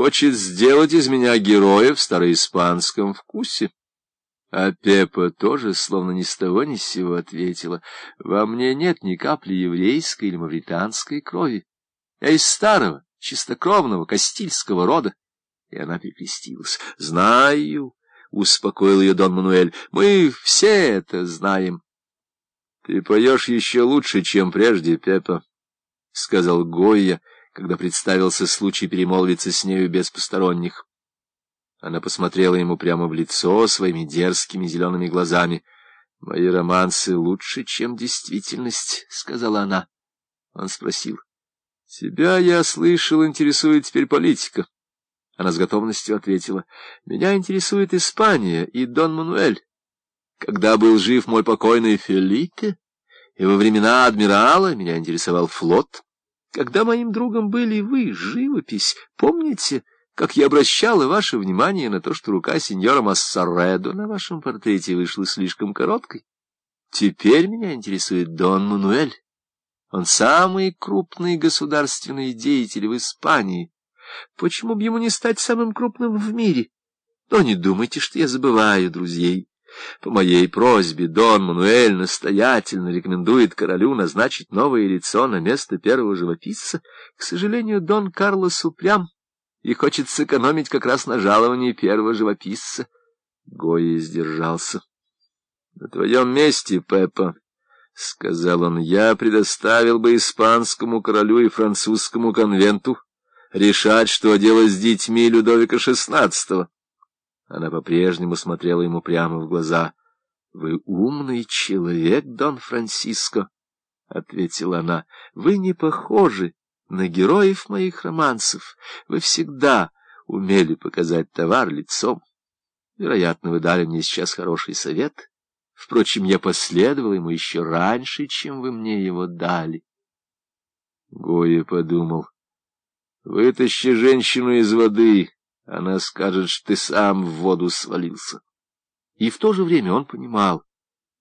хочет сделать из меня героя в староиспанском вкусе. А Пепа тоже, словно ни с того ни с сего, ответила, «Во мне нет ни капли еврейской или мавританской крови. Я из старого, чистокровного, кастильского рода». И она перекрестилась. «Знаю», — успокоил ее Дон Мануэль, — «мы все это знаем». «Ты поешь еще лучше, чем прежде, Пепа», — сказал Гойя, когда представился случай перемолвиться с нею без посторонних. Она посмотрела ему прямо в лицо своими дерзкими зелеными глазами. — Мои романсы лучше, чем действительность, — сказала она. Он спросил. — Тебя, я слышал, интересует теперь политика. Она с готовностью ответила. — Меня интересует Испания и Дон Мануэль. Когда был жив мой покойный Фелипе, и во времена адмирала меня интересовал флот, когда моим другом были вы, живопись, помните, как я обращала ваше внимание на то, что рука сеньора Массаредо на вашем портрете вышла слишком короткой? Теперь меня интересует Дон Мануэль. Он самый крупный государственный деятель в Испании. Почему бы ему не стать самым крупным в мире? Но не думайте, что я забываю друзей. По моей просьбе Дон Мануэль настоятельно рекомендует королю назначить новое лицо на место первого живописца. К сожалению, Дон Карлос упрям и хочет сэкономить как раз на жаловании первого живописца. Гоя сдержался. — На твоем месте, Пеппа, — сказал он, — я предоставил бы испанскому королю и французскому конвенту решать, что делать с детьми Людовика XVI. Она по-прежнему смотрела ему прямо в глаза. — Вы умный человек, Дон Франциско, — ответила она. — Вы не похожи на героев моих романсов. Вы всегда умели показать товар лицом. Вероятно, вы дали мне сейчас хороший совет. Впрочем, я последовал ему еще раньше, чем вы мне его дали. Гоя подумал. — Вытащи женщину из воды, она скажет, что ты сам в воду свалился. И в то же время он понимал,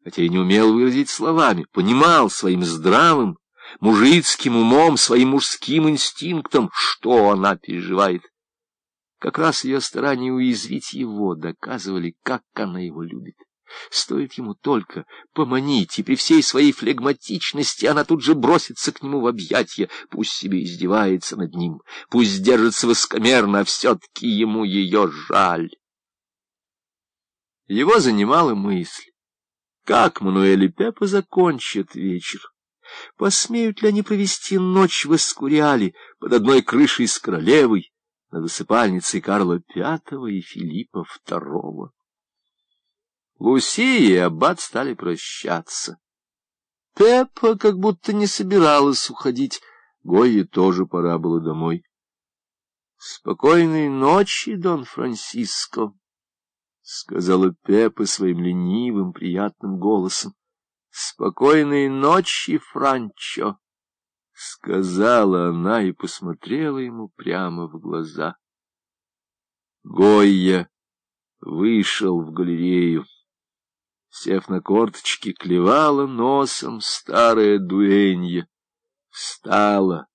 хотя и не умел выразить словами, понимал своим здравым, мужицким умом, своим мужским инстинктом, что она переживает. Как раз ее старания уязвить его доказывали, как она его любит. Стоит ему только поманить, и при всей своей флегматичности она тут же бросится к нему в объятья. Пусть себе издевается над ним, пусть держится высокомерно, а все-таки ему ее жаль. Его занимала мысль, как Мануэль и Пеппа закончат вечер. Посмеют ли они провести ночь в Эскуриале под одной крышей с королевой, над высыпальницей Карла V и Филиппа II? Лусия и Аббат стали прощаться. Пеппа как будто не собиралась уходить. Гойе тоже пора было домой. — Спокойной ночи, Дон Франсиско, — сказала Пеппа своим ленивым, приятным голосом. — Спокойной ночи, Франчо, — сказала она и посмотрела ему прямо в глаза. Гойя вышел в галерею. Сев на корточки, клевала носом старая дуэнья. Встала,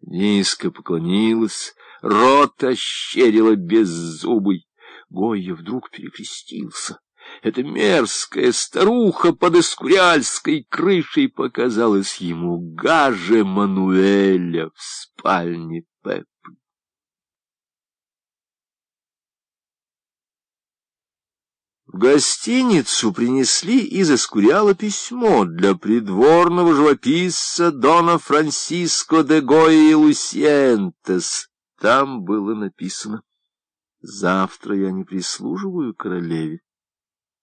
низко поклонилась, рот ощерила беззубый. Гойя вдруг перекрестился. Эта мерзкая старуха под эскуриальской крышей показалась ему гаже Мануэля в спальне Пеппы. В гостиницу принесли из Эскуриала письмо для придворного живописца Дона Франсиско де Гои Лусиентес. Там было написано «Завтра я не прислуживаю королеве.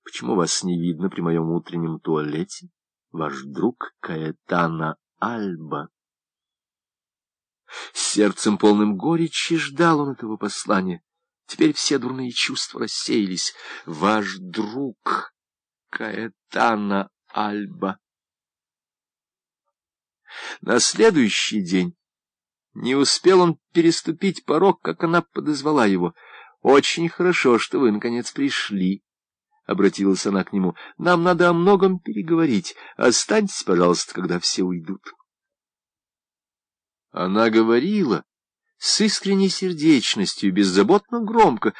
Почему вас не видно при моем утреннем туалете? Ваш друг Каэтана Альба». Сердцем полным горечи ждал он этого послания. Теперь все дурные чувства рассеялись. Ваш друг Каэтана Альба. На следующий день не успел он переступить порог, как она подозвала его. «Очень хорошо, что вы, наконец, пришли», — обратилась она к нему. «Нам надо о многом переговорить. Останьтесь, пожалуйста, когда все уйдут». Она говорила с искренней сердечностью, беззаботно громко,